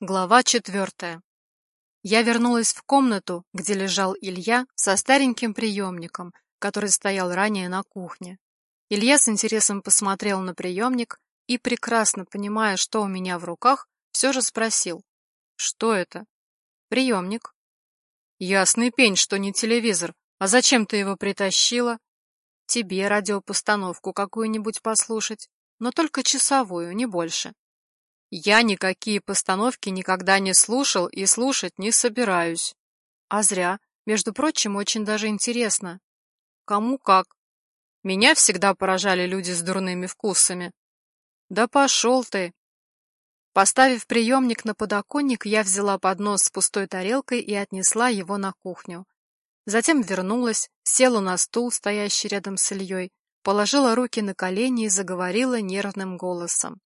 Глава четвертая. Я вернулась в комнату, где лежал Илья со стареньким приемником, который стоял ранее на кухне. Илья с интересом посмотрел на приемник и, прекрасно понимая, что у меня в руках, все же спросил. Что это? Приемник. Ясный пень, что не телевизор. А зачем ты его притащила? Тебе радиопостановку какую-нибудь послушать, но только часовую, не больше. Я никакие постановки никогда не слушал и слушать не собираюсь. А зря. Между прочим, очень даже интересно. Кому как. Меня всегда поражали люди с дурными вкусами. Да пошел ты. Поставив приемник на подоконник, я взяла поднос с пустой тарелкой и отнесла его на кухню. Затем вернулась, села на стул, стоящий рядом с Ильей, положила руки на колени и заговорила нервным голосом.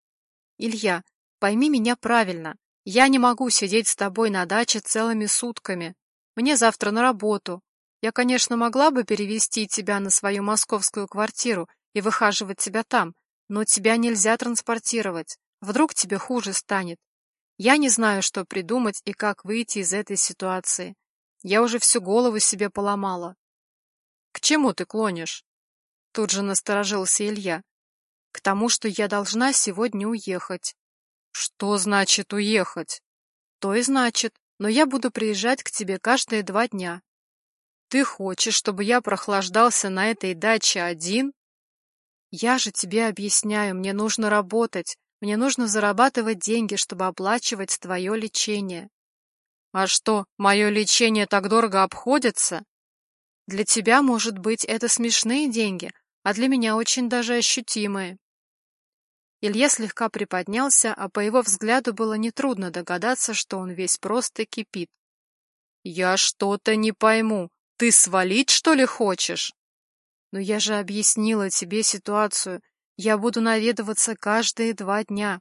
«Илья, Пойми меня правильно. Я не могу сидеть с тобой на даче целыми сутками. Мне завтра на работу. Я, конечно, могла бы перевести тебя на свою московскую квартиру и выхаживать тебя там, но тебя нельзя транспортировать. Вдруг тебе хуже станет. Я не знаю, что придумать и как выйти из этой ситуации. Я уже всю голову себе поломала. К чему ты клонишь? Тут же насторожился Илья. К тому, что я должна сегодня уехать. Что значит уехать? То и значит, но я буду приезжать к тебе каждые два дня. Ты хочешь, чтобы я прохлаждался на этой даче один? Я же тебе объясняю, мне нужно работать, мне нужно зарабатывать деньги, чтобы оплачивать твое лечение. А что, мое лечение так дорого обходится? Для тебя, может быть, это смешные деньги, а для меня очень даже ощутимые. Илья слегка приподнялся, а по его взгляду было нетрудно догадаться, что он весь просто кипит. «Я что-то не пойму. Ты свалить, что ли, хочешь?» «Но я же объяснила тебе ситуацию. Я буду наведываться каждые два дня».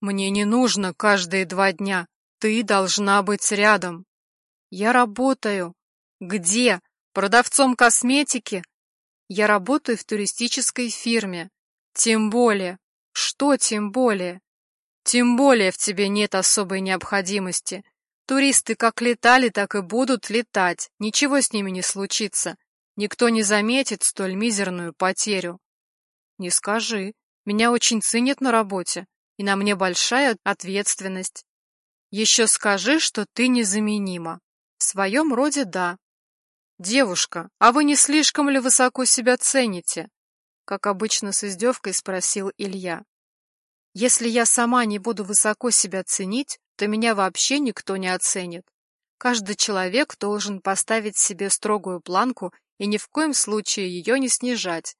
«Мне не нужно каждые два дня. Ты должна быть рядом». «Я работаю». «Где? Продавцом косметики?» «Я работаю в туристической фирме». «Тем более. Что тем более? Тем более в тебе нет особой необходимости. Туристы как летали, так и будут летать. Ничего с ними не случится. Никто не заметит столь мизерную потерю. Не скажи. Меня очень ценят на работе, и на мне большая ответственность. Еще скажи, что ты незаменима. В своем роде да. Девушка, а вы не слишком ли высоко себя цените? Как обычно с издевкой спросил Илья. Если я сама не буду высоко себя ценить, то меня вообще никто не оценит. Каждый человек должен поставить себе строгую планку и ни в коем случае ее не снижать.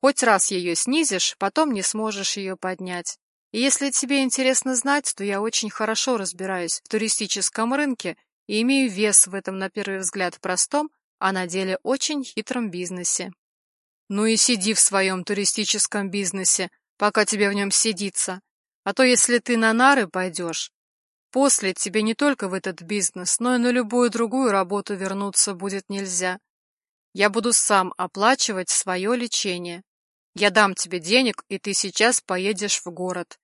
Хоть раз ее снизишь, потом не сможешь ее поднять. И если тебе интересно знать, то я очень хорошо разбираюсь в туристическом рынке и имею вес в этом на первый взгляд простом, а на деле очень хитром бизнесе. Ну и сиди в своем туристическом бизнесе, пока тебе в нем сидится. А то если ты на нары пойдешь, после тебе не только в этот бизнес, но и на любую другую работу вернуться будет нельзя. Я буду сам оплачивать свое лечение. Я дам тебе денег, и ты сейчас поедешь в город.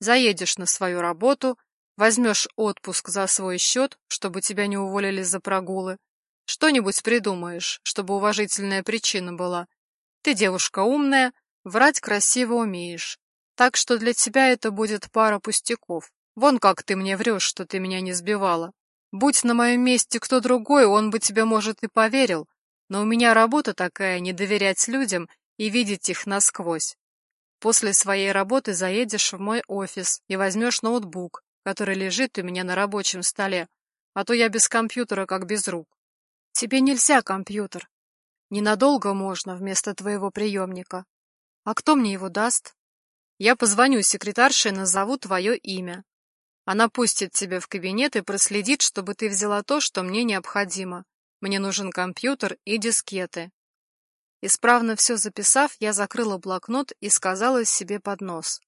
Заедешь на свою работу, возьмешь отпуск за свой счет, чтобы тебя не уволили за прогулы. Что-нибудь придумаешь, чтобы уважительная причина была. Ты девушка умная, врать красиво умеешь. Так что для тебя это будет пара пустяков. Вон как ты мне врешь, что ты меня не сбивала. Будь на моем месте кто другой, он бы тебе, может, и поверил. Но у меня работа такая — не доверять людям и видеть их насквозь. После своей работы заедешь в мой офис и возьмешь ноутбук, который лежит у меня на рабочем столе, а то я без компьютера как без рук. Тебе нельзя компьютер, Ненадолго можно вместо твоего приемника. А кто мне его даст? Я позвоню секретарше и назову твое имя. Она пустит тебя в кабинет и проследит, чтобы ты взяла то, что мне необходимо. Мне нужен компьютер и дискеты. Исправно все записав, я закрыла блокнот и сказала себе под нос.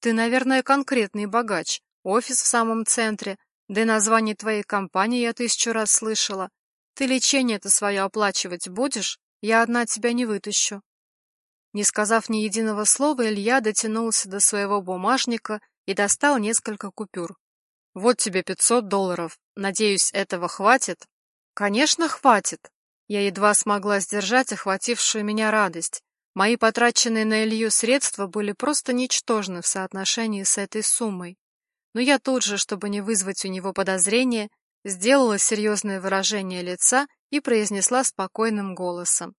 Ты, наверное, конкретный богач. Офис в самом центре, да и название твоей компании я тысячу раз слышала. Ты лечение-то свое оплачивать будешь? Я одна тебя не вытащу. Не сказав ни единого слова, Илья дотянулся до своего бумажника и достал несколько купюр. Вот тебе пятьсот долларов. Надеюсь, этого хватит? Конечно, хватит. Я едва смогла сдержать охватившую меня радость. Мои потраченные на Илью средства были просто ничтожны в соотношении с этой суммой. Но я тут же, чтобы не вызвать у него подозрения, сделала серьезное выражение лица и произнесла спокойным голосом.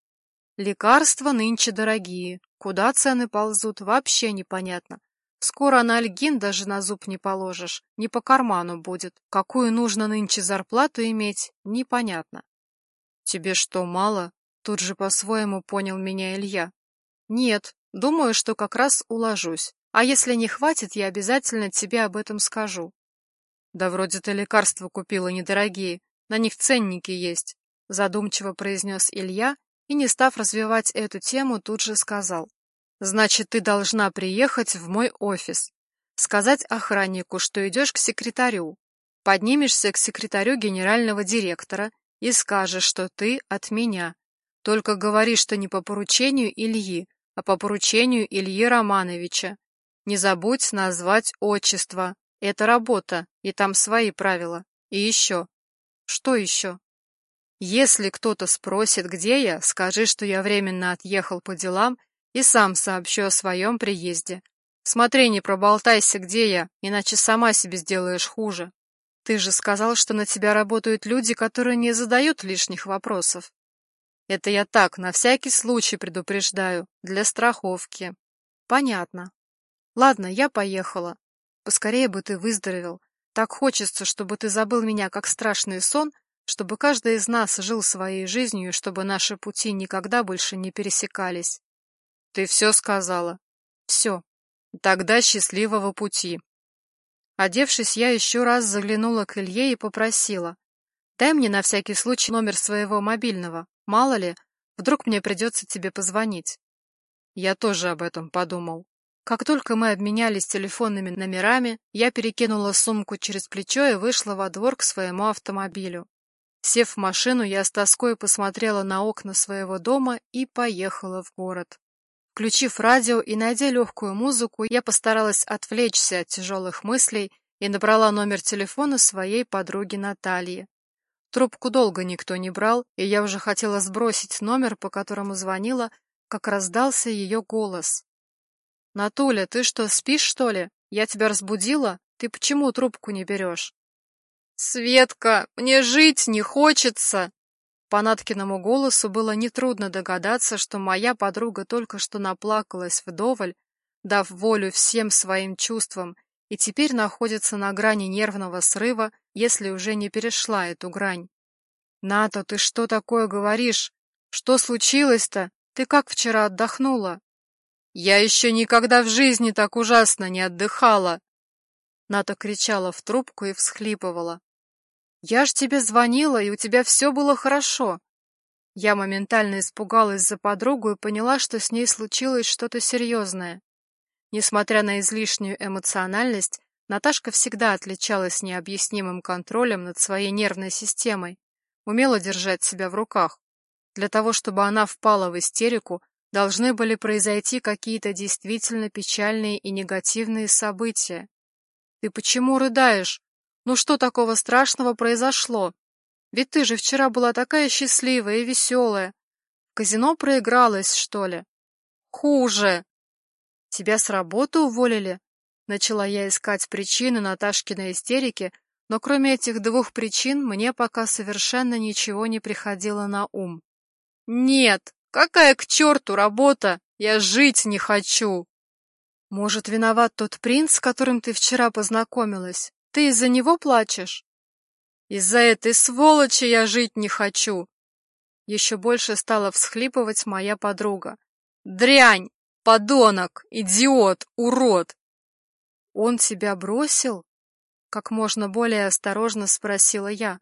Лекарства нынче дорогие, куда цены ползут, вообще непонятно. Скоро анальгин даже на зуб не положишь, не по карману будет. Какую нужно нынче зарплату иметь, непонятно. Тебе что, мало? Тут же по-своему понял меня Илья. Нет, думаю, что как раз уложусь. А если не хватит, я обязательно тебе об этом скажу. Да вроде ты лекарства купила недорогие, на них ценники есть, задумчиво произнес Илья и, не став развивать эту тему, тут же сказал. Значит, ты должна приехать в мой офис, сказать охраннику, что идешь к секретарю, поднимешься к секретарю генерального директора и скажешь, что ты от меня. Только говори, что не по поручению Ильи, а по поручению Ильи Романовича. Не забудь назвать отчество. Это работа, и там свои правила. И еще. Что еще? Если кто-то спросит, где я, скажи, что я временно отъехал по делам и сам сообщу о своем приезде. Смотри, не проболтайся, где я, иначе сама себе сделаешь хуже. Ты же сказал, что на тебя работают люди, которые не задают лишних вопросов. Это я так, на всякий случай предупреждаю, для страховки. Понятно. Ладно, я поехала. Поскорее бы ты выздоровел. Так хочется, чтобы ты забыл меня как страшный сон, чтобы каждый из нас жил своей жизнью, и чтобы наши пути никогда больше не пересекались. Ты все сказала. Все. Тогда счастливого пути. Одевшись, я еще раз заглянула к Илье и попросила. Дай мне на всякий случай номер своего мобильного. Мало ли, вдруг мне придется тебе позвонить. Я тоже об этом подумал. Как только мы обменялись телефонными номерами, я перекинула сумку через плечо и вышла во двор к своему автомобилю. Сев в машину, я с тоской посмотрела на окна своего дома и поехала в город. Включив радио и найдя легкую музыку, я постаралась отвлечься от тяжелых мыслей и набрала номер телефона своей подруги Натальи. Трубку долго никто не брал, и я уже хотела сбросить номер, по которому звонила, как раздался ее голос. «Натуля, ты что, спишь, что ли? Я тебя разбудила? Ты почему трубку не берешь?» «Светка, мне жить не хочется!» По Наткиному голосу было нетрудно догадаться, что моя подруга только что наплакалась вдоволь, дав волю всем своим чувствам, и теперь находится на грани нервного срыва, если уже не перешла эту грань. «Ната, ты что такое говоришь? Что случилось-то? Ты как вчера отдохнула?» «Я еще никогда в жизни так ужасно не отдыхала!» Ната кричала в трубку и всхлипывала. «Я ж тебе звонила, и у тебя все было хорошо». Я моментально испугалась за подругу и поняла, что с ней случилось что-то серьезное. Несмотря на излишнюю эмоциональность, Наташка всегда отличалась необъяснимым контролем над своей нервной системой, умела держать себя в руках. Для того, чтобы она впала в истерику, должны были произойти какие-то действительно печальные и негативные события. «Ты почему рыдаешь?» Ну что такого страшного произошло? Ведь ты же вчера была такая счастливая и веселая. В казино проигралась, что ли? Хуже. Тебя с работы уволили? Начала я искать причины Наташкиной истерики, но кроме этих двух причин мне пока совершенно ничего не приходило на ум. Нет, какая к черту работа? Я жить не хочу. Может, виноват тот принц, с которым ты вчера познакомилась? Ты из-за него плачешь? Из-за этой сволочи я жить не хочу. Еще больше стала всхлипывать моя подруга. Дрянь, подонок, идиот, урод. Он тебя бросил? Как можно более осторожно спросила я.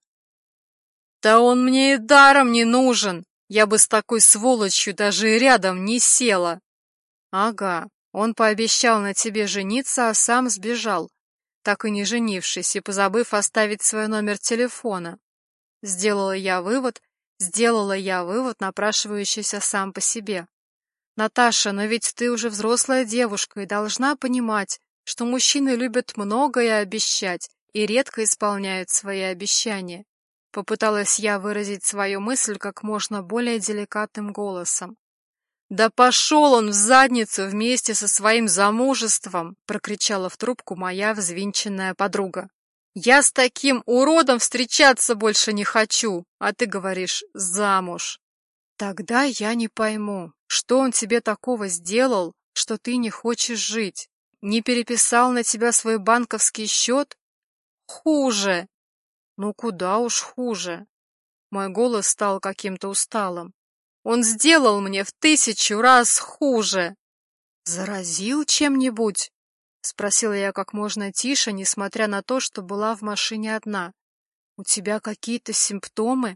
Да он мне и даром не нужен. Я бы с такой сволочью даже рядом не села. Ага, он пообещал на тебе жениться, а сам сбежал так и не женившись и позабыв оставить свой номер телефона. Сделала я вывод, сделала я вывод, напрашивающийся сам по себе. Наташа, но ведь ты уже взрослая девушка и должна понимать, что мужчины любят многое обещать и редко исполняют свои обещания. Попыталась я выразить свою мысль как можно более деликатным голосом. «Да пошел он в задницу вместе со своим замужеством!» — прокричала в трубку моя взвинченная подруга. «Я с таким уродом встречаться больше не хочу, а ты говоришь «замуж». Тогда я не пойму, что он тебе такого сделал, что ты не хочешь жить. Не переписал на тебя свой банковский счет? Хуже. Ну куда уж хуже. Мой голос стал каким-то усталым. Он сделал мне в тысячу раз хуже. Заразил чем-нибудь? Спросила я как можно тише, несмотря на то, что была в машине одна. У тебя какие-то симптомы?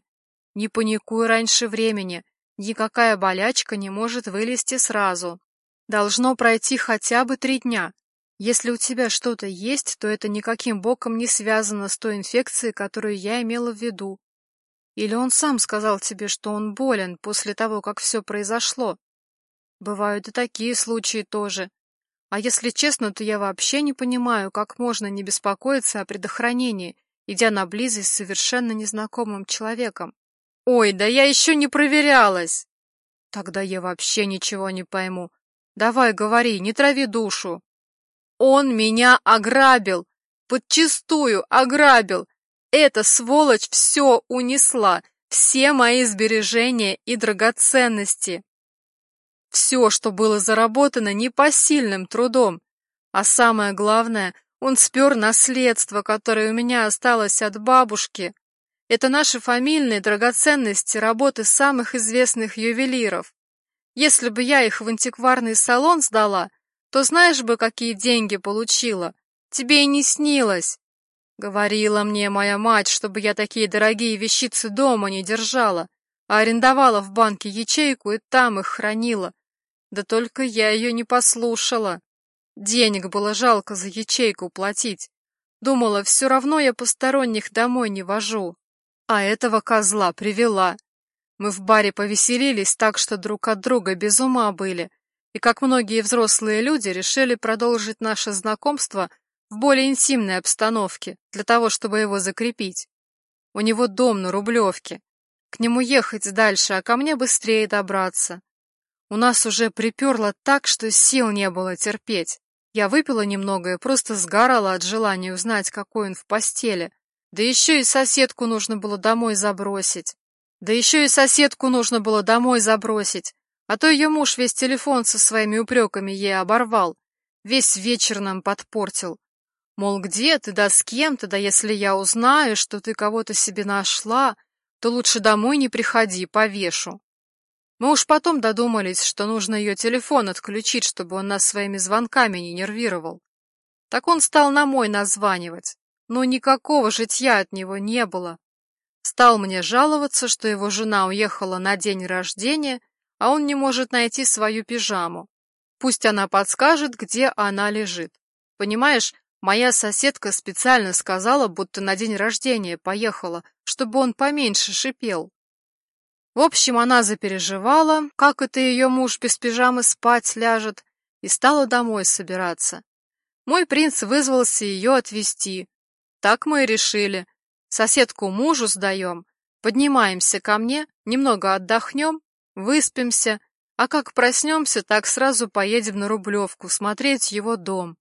Не паникуй раньше времени. Никакая болячка не может вылезти сразу. Должно пройти хотя бы три дня. Если у тебя что-то есть, то это никаким боком не связано с той инфекцией, которую я имела в виду. Или он сам сказал тебе, что он болен после того, как все произошло? Бывают и такие случаи тоже. А если честно, то я вообще не понимаю, как можно не беспокоиться о предохранении, идя на близость с совершенно незнакомым человеком. Ой, да я еще не проверялась. Тогда я вообще ничего не пойму. Давай говори, не трави душу. Он меня ограбил, подчистую ограбил. Эта сволочь все унесла, все мои сбережения и драгоценности. Все, что было заработано непосильным трудом. А самое главное, он спер наследство, которое у меня осталось от бабушки. Это наши фамильные драгоценности работы самых известных ювелиров. Если бы я их в антикварный салон сдала, то знаешь бы, какие деньги получила. Тебе и не снилось. Говорила мне моя мать, чтобы я такие дорогие вещицы дома не держала, а арендовала в банке ячейку и там их хранила. Да только я ее не послушала. Денег было жалко за ячейку платить. Думала, все равно я посторонних домой не вожу. А этого козла привела. Мы в баре повеселились так, что друг от друга без ума были, и, как многие взрослые люди, решили продолжить наше знакомство в более интимной обстановке, для того, чтобы его закрепить. У него дом на Рублевке. К нему ехать дальше, а ко мне быстрее добраться. У нас уже приперло так, что сил не было терпеть. Я выпила немного и просто сгорала от желания узнать, какой он в постели, да еще и соседку нужно было домой забросить. Да еще и соседку нужно было домой забросить. А то ее муж весь телефон со своими упреками ей оборвал. Весь вечер нам подпортил. Мол, где ты, да с кем-то, да если я узнаю, что ты кого-то себе нашла, то лучше домой не приходи, повешу. Мы уж потом додумались, что нужно ее телефон отключить, чтобы он нас своими звонками не нервировал. Так он стал на мой названивать но никакого житья от него не было. Стал мне жаловаться, что его жена уехала на день рождения, а он не может найти свою пижаму. Пусть она подскажет, где она лежит. Понимаешь, моя соседка специально сказала, будто на день рождения поехала, чтобы он поменьше шипел. В общем, она запереживала, как это ее муж без пижамы спать ляжет, и стала домой собираться. Мой принц вызвался ее отвезти, так мы и решили. Соседку мужу сдаем, поднимаемся ко мне, немного отдохнем, выспимся, а как проснемся, так сразу поедем на Рублевку смотреть его дом.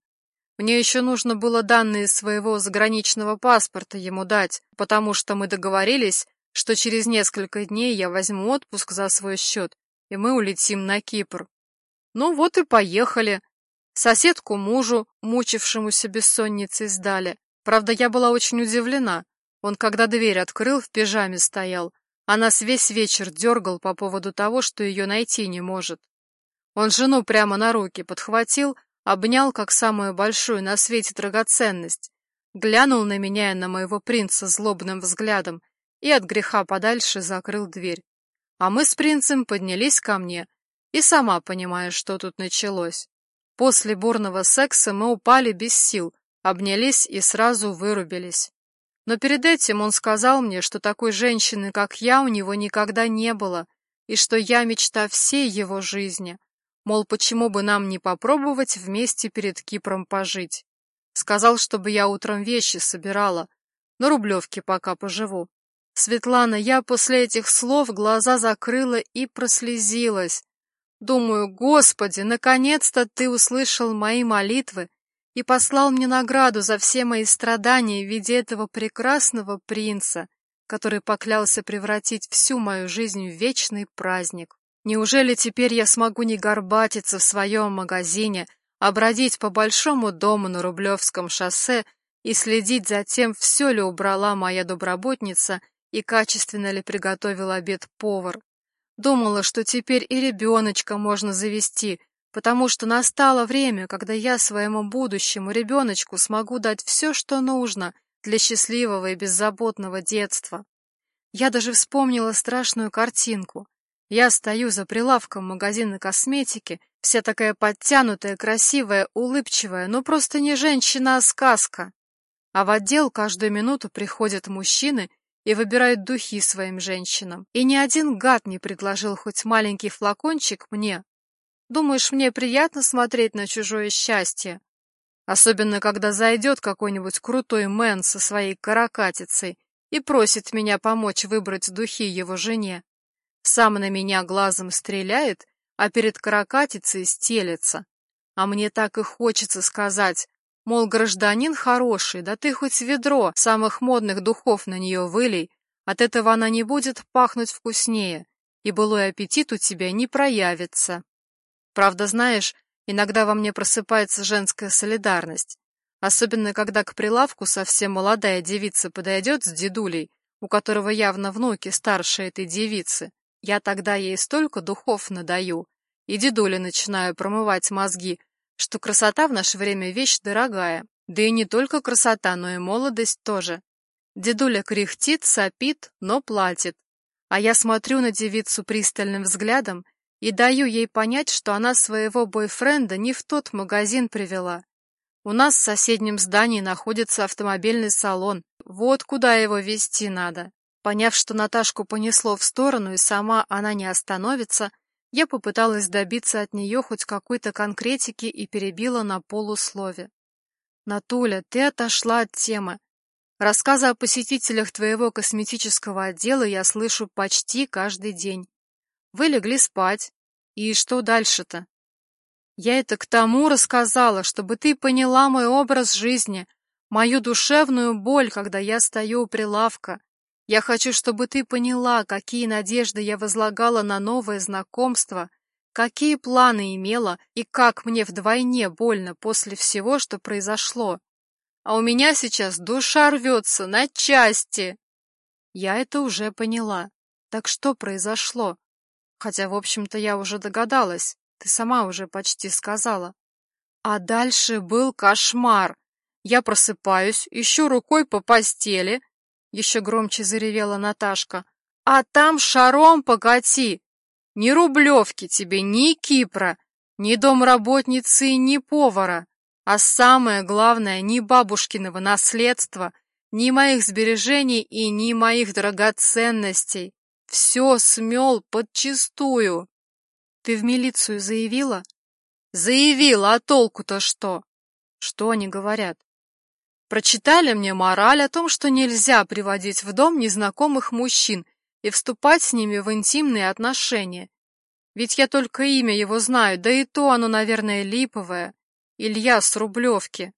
Мне еще нужно было данные своего заграничного паспорта ему дать, потому что мы договорились, что через несколько дней я возьму отпуск за свой счет, и мы улетим на Кипр. Ну вот и поехали. Соседку мужу, мучившемуся бессонницей, сдали, Правда, я была очень удивлена. Он, когда дверь открыл, в пижаме стоял, а нас весь вечер дергал по поводу того, что ее найти не может. Он жену прямо на руки подхватил, обнял как самую большую на свете драгоценность, глянул на меня и на моего принца злобным взглядом и от греха подальше закрыл дверь. А мы с принцем поднялись ко мне, и сама понимаю, что тут началось. После бурного секса мы упали без сил, обнялись и сразу вырубились. Но перед этим он сказал мне, что такой женщины, как я, у него никогда не было, и что я мечта всей его жизни. Мол, почему бы нам не попробовать вместе перед Кипром пожить? Сказал, чтобы я утром вещи собирала. На Рублевке пока поживу. Светлана, я после этих слов глаза закрыла и прослезилась. Думаю, Господи, наконец-то ты услышал мои молитвы и послал мне награду за все мои страдания в виде этого прекрасного принца, который поклялся превратить всю мою жизнь в вечный праздник. Неужели теперь я смогу не горбатиться в своем магазине, а бродить по большому дому на Рублевском шоссе и следить за тем, все ли убрала моя доброботница и качественно ли приготовил обед повар? Думала, что теперь и ребеночка можно завести, потому что настало время, когда я своему будущему ребеночку смогу дать все, что нужно для счастливого и беззаботного детства. Я даже вспомнила страшную картинку. Я стою за прилавком магазина косметики, вся такая подтянутая, красивая, улыбчивая, но просто не женщина, а сказка. А в отдел каждую минуту приходят мужчины и выбирают духи своим женщинам. И ни один гад не предложил хоть маленький флакончик мне. Думаешь, мне приятно смотреть на чужое счастье? Особенно, когда зайдет какой-нибудь крутой мэн со своей каракатицей и просит меня помочь выбрать духи его жене. Сам на меня глазом стреляет, а перед каракатицей стелется. А мне так и хочется сказать, Мол, гражданин хороший, да ты хоть ведро самых модных духов на нее вылей, от этого она не будет пахнуть вкуснее, и былой аппетит у тебя не проявится. Правда, знаешь, иногда во мне просыпается женская солидарность, особенно когда к прилавку совсем молодая девица подойдет с дедулей, у которого явно внуки старше этой девицы. Я тогда ей столько духов надаю, и дедуле начинаю промывать мозги, что красота в наше время вещь дорогая. Да и не только красота, но и молодость тоже. Дедуля кряхтит, сопит, но платит. А я смотрю на девицу пристальным взглядом и даю ей понять, что она своего бойфренда не в тот магазин привела. У нас в соседнем здании находится автомобильный салон. Вот куда его везти надо. Поняв, что Наташку понесло в сторону и сама она не остановится, я попыталась добиться от нее хоть какой-то конкретики и перебила на полуслове. «Натуля, ты отошла от темы. Рассказы о посетителях твоего косметического отдела я слышу почти каждый день. Вы легли спать. И что дальше-то? Я это к тому рассказала, чтобы ты поняла мой образ жизни, мою душевную боль, когда я стою у прилавка, я хочу, чтобы ты поняла, какие надежды я возлагала на новое знакомство, какие планы имела и как мне вдвойне больно после всего, что произошло. А у меня сейчас душа рвется на части. Я это уже поняла. Так что произошло? Хотя, в общем-то, я уже догадалась. Ты сама уже почти сказала. А дальше был кошмар. Я просыпаюсь, ищу рукой по постели, еще громче заревела Наташка. А там шаром покати! Ни рублевки тебе, ни Кипра, ни домработницы, ни повара. А самое главное, ни бабушкиного наследства, ни моих сбережений и ни моих драгоценностей. Все смел подчистую. Ты в милицию заявила? Заявила, а толку-то что? Что они говорят? Прочитали мне мораль о том, что нельзя приводить в дом незнакомых мужчин и вступать с ними в интимные отношения. Ведь я только имя его знаю, да и то оно, наверное, липовое. Илья с Рублевки.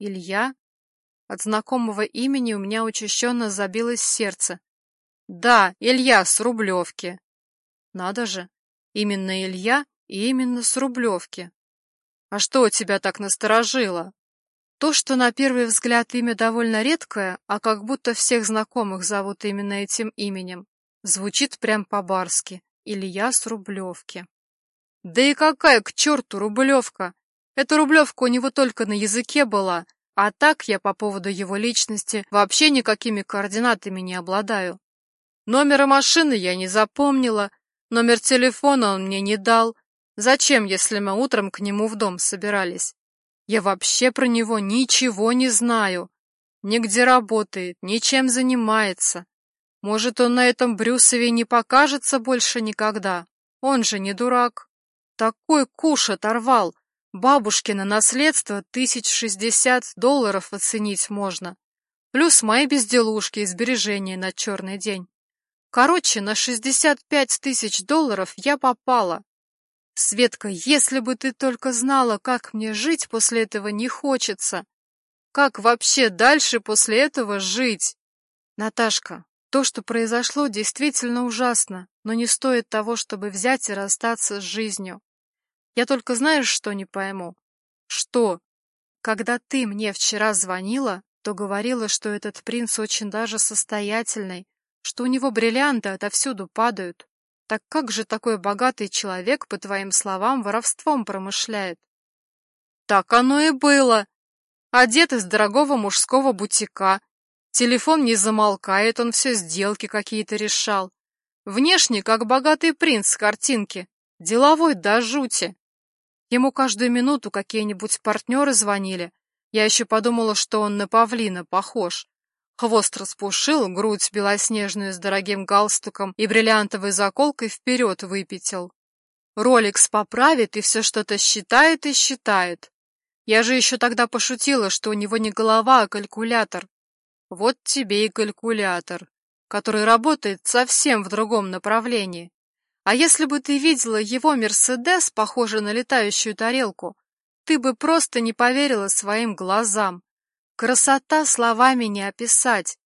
Илья? От знакомого имени у меня учащенно забилось сердце. Да, Илья с Рублевки. Надо же, именно Илья и именно с Рублевки. А что тебя так насторожило? То, что на первый взгляд имя довольно редкое, а как будто всех знакомых зовут именно этим именем, звучит прям по-барски. Илья с Рублевки. Да и какая к черту Рублевка? Эта Рублевка у него только на языке была, а так я по поводу его личности вообще никакими координатами не обладаю. Номера машины я не запомнила, номер телефона он мне не дал. Зачем, если мы утром к нему в дом собирались? Я вообще про него ничего не знаю. Нигде работает, ничем занимается. Может, он на этом Брюсове не покажется больше никогда? Он же не дурак. Такой куш оторвал. Бабушкино наследство тысяч шестьдесят долларов оценить можно. Плюс мои безделушки и сбережения на черный день. Короче, на шестьдесят пять тысяч долларов я попала. Светка, если бы ты только знала, как мне жить после этого не хочется. Как вообще дальше после этого жить? Наташка, то, что произошло, действительно ужасно, но не стоит того, чтобы взять и расстаться с жизнью. Я только знаешь, что не пойму? Что? Когда ты мне вчера звонила, то говорила, что этот принц очень даже состоятельный, что у него бриллианты отовсюду падают. Так как же такой богатый человек, по твоим словам, воровством промышляет? Так оно и было. Одет из дорогого мужского бутика. Телефон не замолкает, он все сделки какие-то решал. Внешне, как богатый принц с картинки. Деловой до жути. Ему каждую минуту какие-нибудь партнеры звонили. Я еще подумала, что он на павлина похож. Хвост распушил, грудь белоснежную с дорогим галстуком и бриллиантовой заколкой вперед выпятил. Роликс поправит и все что-то считает и считает. Я же еще тогда пошутила, что у него не голова, а калькулятор. Вот тебе и калькулятор, который работает совсем в другом направлении. А если бы ты видела его Мерседес, похожий на летающую тарелку, ты бы просто не поверила своим глазам. Красота словами не описать.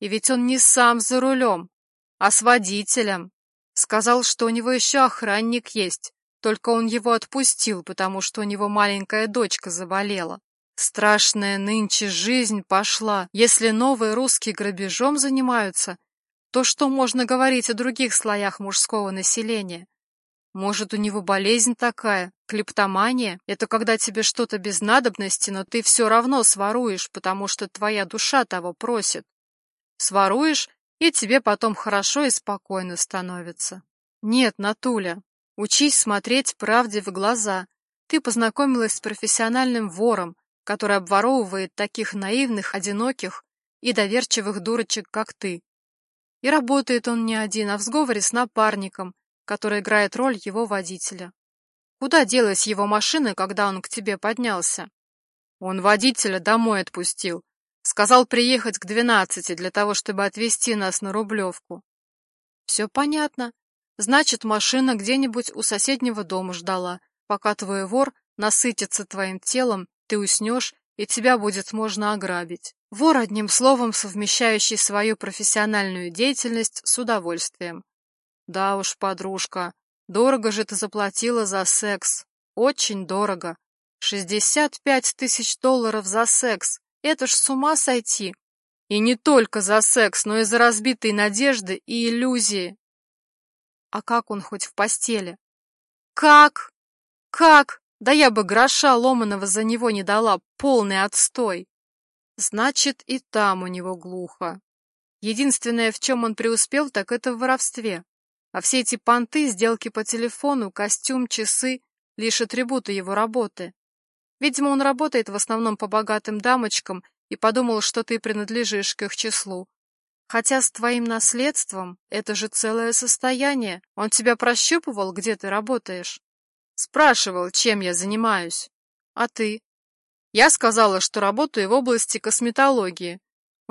И ведь он не сам за рулем, а с водителем. Сказал, что у него еще охранник есть, только он его отпустил, потому что у него маленькая дочка заболела. Страшная нынче жизнь пошла. Если новые русские грабежом занимаются, то что можно говорить о других слоях мужского населения? Может, у него болезнь такая, клептомания? Это когда тебе что-то без надобности, но ты все равно своруешь, потому что твоя душа того просит. Своруешь, и тебе потом хорошо и спокойно становится. Нет, Натуля, учись смотреть правде в глаза. Ты познакомилась с профессиональным вором, который обворовывает таких наивных, одиноких и доверчивых дурочек, как ты. И работает он не один, а в сговоре с напарником, который играет роль его водителя. Куда делась его машина, когда он к тебе поднялся? Он водителя домой отпустил. Сказал приехать к двенадцати для того, чтобы отвезти нас на Рублевку. Все понятно. Значит, машина где-нибудь у соседнего дома ждала, пока твой вор насытится твоим телом, ты уснешь, и тебя будет можно ограбить. Вор, одним словом, совмещающий свою профессиональную деятельность с удовольствием. Да уж, подружка, дорого же ты заплатила за секс. Очень дорого. Шестьдесят пять тысяч долларов за секс. Это ж с ума сойти. И не только за секс, но и за разбитые надежды и иллюзии. А как он хоть в постели? Как? Как? Да я бы гроша ломаного за него не дала, полный отстой. Значит, и там у него глухо. Единственное, в чем он преуспел, так это в воровстве. А все эти понты, сделки по телефону, костюм, часы — лишь атрибуты его работы. Видимо, он работает в основном по богатым дамочкам и подумал, что ты принадлежишь к их числу. Хотя с твоим наследством это же целое состояние. Он тебя прощупывал, где ты работаешь? Спрашивал, чем я занимаюсь. А ты? Я сказала, что работаю в области косметологии,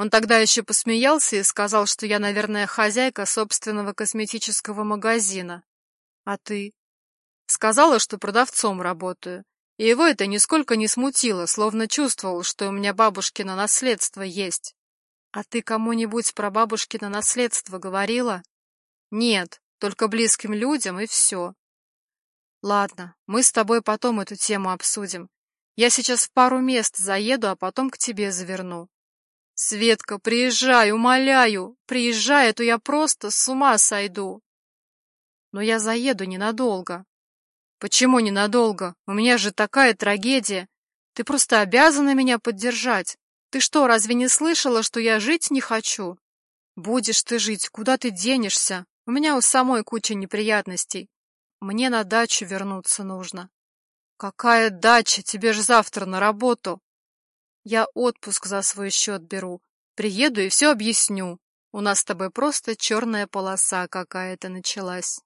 он тогда еще посмеялся и сказал, что я, наверное, хозяйка собственного косметического магазина. А ты? Сказала, что продавцом работаю. И его это нисколько не смутило, словно чувствовал, что у меня бабушкино наследство есть. А ты кому-нибудь про бабушкино наследство говорила? Нет, только близким людям и все. Ладно, мы с тобой потом эту тему обсудим. Я сейчас в пару мест заеду, а потом к тебе заверну. Светка, приезжай, умоляю, приезжай, а то я просто с ума сойду. Но я заеду ненадолго. Почему ненадолго? У меня же такая трагедия. Ты просто обязана меня поддержать. Ты что, разве не слышала, что я жить не хочу? Будешь ты жить, куда ты денешься? У меня у самой куча неприятностей. Мне на дачу вернуться нужно. Какая дача? Тебе же завтра на работу. Я отпуск за свой счет беру. Приеду и все объясню. У нас с тобой просто черная полоса какая-то началась.